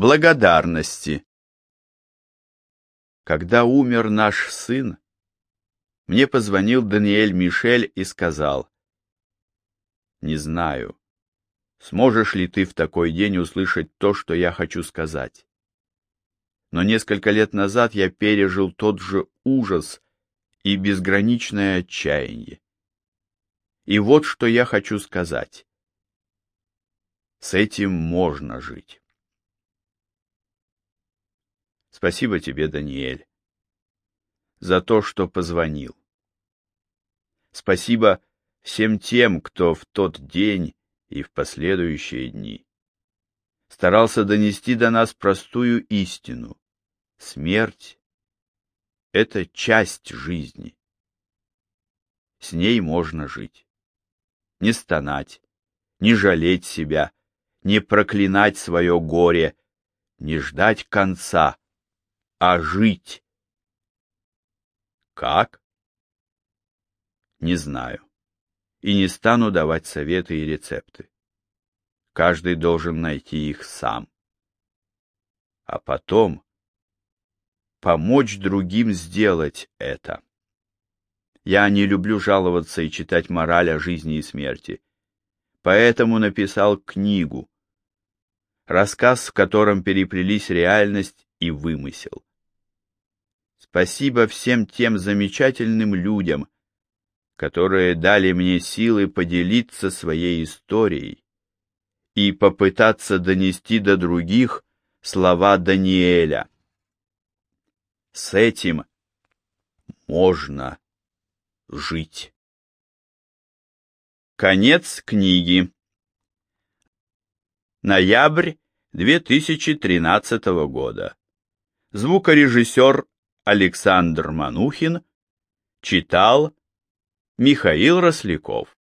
Благодарности. Когда умер наш сын, мне позвонил Даниэль Мишель и сказал, «Не знаю, сможешь ли ты в такой день услышать то, что я хочу сказать. Но несколько лет назад я пережил тот же ужас и безграничное отчаяние. И вот что я хочу сказать. С этим можно жить. Спасибо тебе, Даниэль, за то, что позвонил. Спасибо всем тем, кто в тот день и в последующие дни старался донести до нас простую истину. Смерть — это часть жизни. С ней можно жить. Не стонать, не жалеть себя, не проклинать свое горе, не ждать конца, а жить. Как? Не знаю. И не стану давать советы и рецепты. Каждый должен найти их сам. А потом помочь другим сделать это. Я не люблю жаловаться и читать мораль о жизни и смерти. Поэтому написал книгу. Рассказ, в котором переплелись реальность и вымысел. Спасибо всем тем замечательным людям, которые дали мне силы поделиться своей историей и попытаться донести до других слова Даниэля. С этим можно жить. Конец книги. Ноябрь 2013 года. Звукорежиссер Александр Манухин читал Михаил Росляков